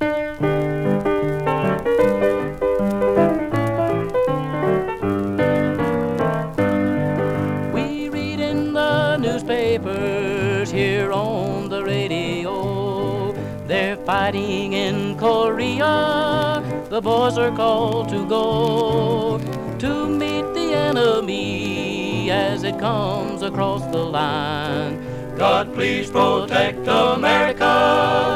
We read in the newspapers here on the radio. They're fighting in Korea. The boys are called to go to meet the enemy as it comes across the line. God, please protect America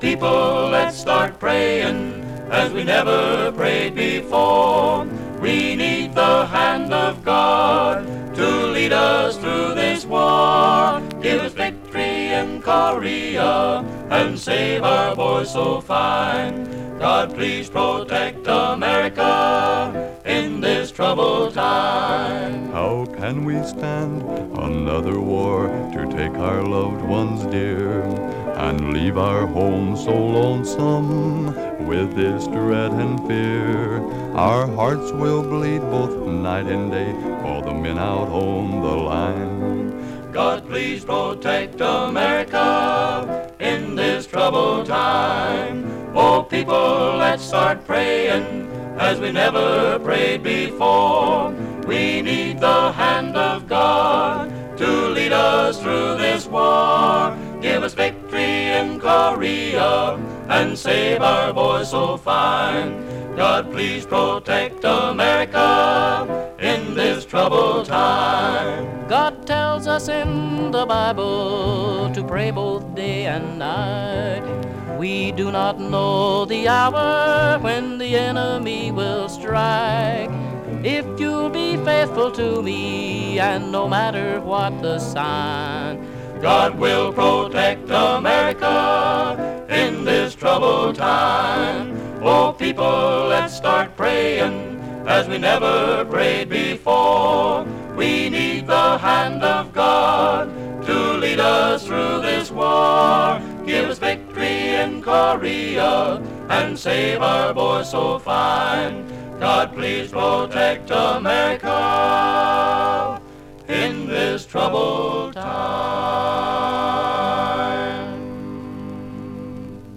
people, let's start praying as we never prayed before. We need the hand of God to lead us through this war. Give us victory in Korea and save our boys so fine. God, please protect America in this troubled time. How can we stand another war to take our loved ones dear and leave our home so lonesome with this dread and fear? Our hearts will bleed both night and day for the men out on the line. God, please protect America in this troubled time. Oh, people, let's start praying as we never prayed before. We need the hand of God to lead us through this Korea and save our boys so fine. God, please protect America in this troubled time. God tells us in the Bible to pray both day and night. We do not know the hour when the enemy will strike. If you'll be faithful to me, and no matter what the sign, God will protect America time. Oh, people, let's start praying as we never prayed before. We need the hand of God to lead us through this war. Give us victory in Korea and save our boys so fine. God, please protect America